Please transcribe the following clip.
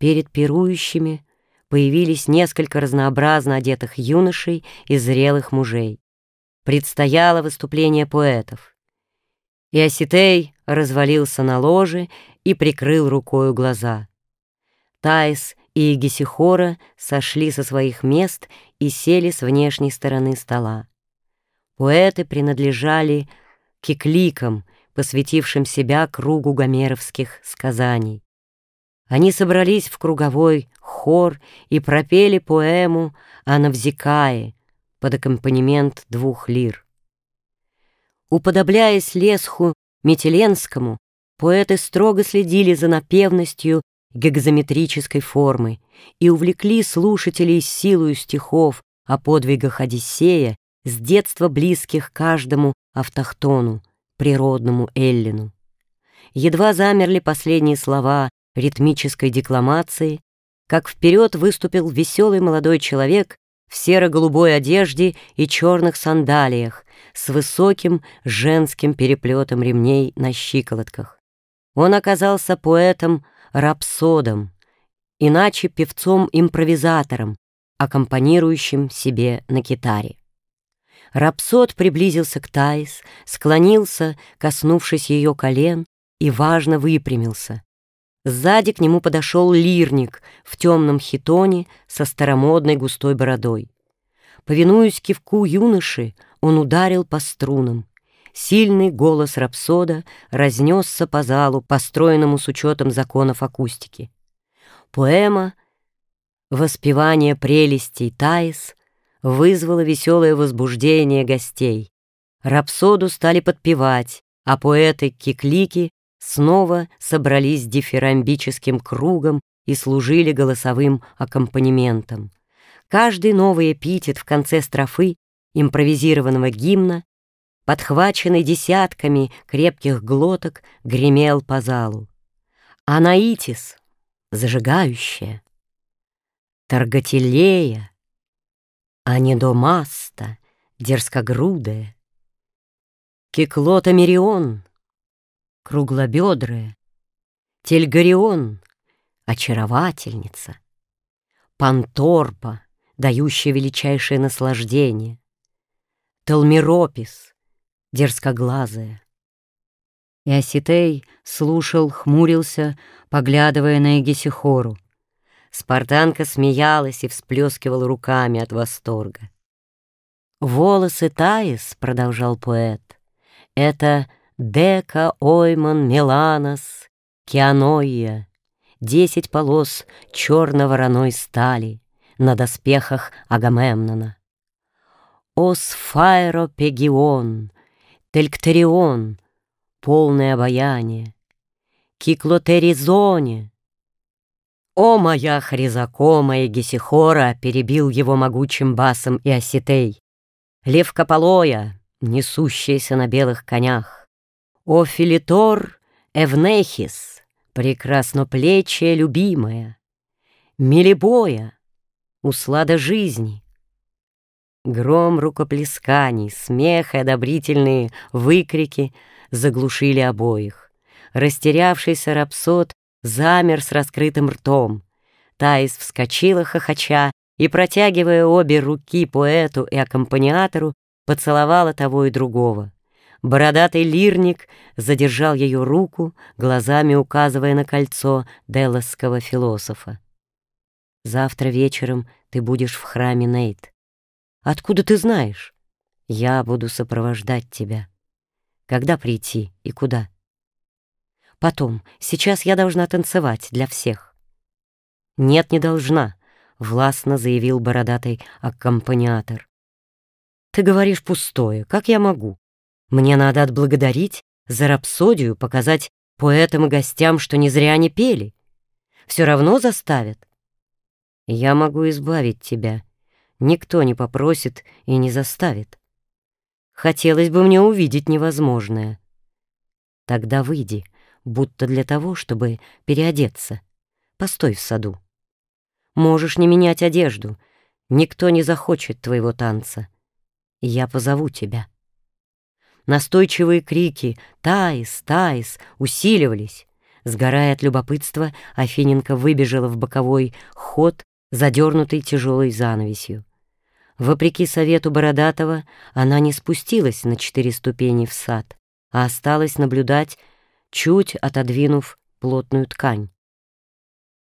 Перед пирующими появились несколько разнообразно одетых юношей и зрелых мужей. Предстояло выступление поэтов. Иоситей развалился на ложе и прикрыл рукою глаза. Таис и Гесихора сошли со своих мест и сели с внешней стороны стола. Поэты принадлежали кикликам, посвятившим себя кругу гомеровских сказаний. Они собрались в круговой хор и пропели поэму о Навзикае под аккомпанемент двух лир. Уподобляясь лесху Метеленскому, поэты строго следили за напевностью гекзометрической формы и увлекли слушателей силою стихов о подвигах Одиссея с детства близких каждому автохтону, природному Эллину. Едва замерли последние слова ритмической декламации, как вперед выступил веселый молодой человек в серо-голубой одежде и черных сандалиях с высоким женским переплетом ремней на щиколотках. Он оказался поэтом-рапсодом, иначе певцом-импровизатором, аккомпанирующим себе на китаре. Рапсод приблизился к Таис, склонился, коснувшись ее колен, и важно выпрямился. Сзади к нему подошел лирник в темном хитоне со старомодной густой бородой. Повинуясь кивку юноши, он ударил по струнам. Сильный голос рапсода разнесся по залу, построенному с учетом законов акустики. Поэма «Воспевание прелестей Таис» вызвало веселое возбуждение гостей. Рапсоду стали подпевать, а поэты-киклики снова собрались дифирамбическим кругом и служили голосовым аккомпанементом. Каждый новый эпитет в конце строфы импровизированного гимна, подхваченный десятками крепких глоток, гремел по залу. Анаитис — зажигающая, Таргателея, Анидомаста — дерзкогрудая, Киклота Мерион — круглобедрая, Тельгарион — очаровательница, Панторпа, дающая величайшее наслаждение, Талмиропис — дерзкоглазая. Иоситей слушал, хмурился, поглядывая на Егисихору. Спартанка смеялась и всплескивала руками от восторга. «Волосы Таис», — продолжал поэт, — «это Дека, Ойман, Меланос, Кианоия, Десять полос черно-вороной стали На доспехах Агамемнона. Осфайропегион, Тельктерион, Полное обаяние, Киклотеризоне. «О, моя хризакома и Гесихора!» — перебил его могучим басом и осетей. «Левкополоя, несущаяся на белых конях, о Филитор Эвнехис, прекрасноплечья любимая, Милибоя, услада жизни. Гром рукоплесканий, смех и одобрительные выкрики заглушили обоих. Растерявшийся рапсод замер с раскрытым ртом. Таис вскочила хохоча и, протягивая обе руки поэту и аккомпаниатору, поцеловала того и другого. Бородатый лирник задержал ее руку, глазами указывая на кольцо делосского философа. «Завтра вечером ты будешь в храме Нейт. Откуда ты знаешь? Я буду сопровождать тебя. Когда прийти и куда?» «Потом. Сейчас я должна танцевать для всех». «Нет, не должна», — властно заявил бородатый аккомпаниатор. «Ты говоришь пустое. Как я могу?» Мне надо отблагодарить за рапсодию, показать поэтам и гостям, что не зря они пели. Все равно заставят. Я могу избавить тебя. Никто не попросит и не заставит. Хотелось бы мне увидеть невозможное. Тогда выйди, будто для того, чтобы переодеться. Постой в саду. Можешь не менять одежду. Никто не захочет твоего танца. Я позову тебя. Настойчивые крики «Таис! Таис!» усиливались. Сгорая от любопытства, Афиненко выбежала в боковой ход, задернутый тяжелой занавесью. Вопреки совету Бородатого, она не спустилась на четыре ступени в сад, а осталась наблюдать, чуть отодвинув плотную ткань.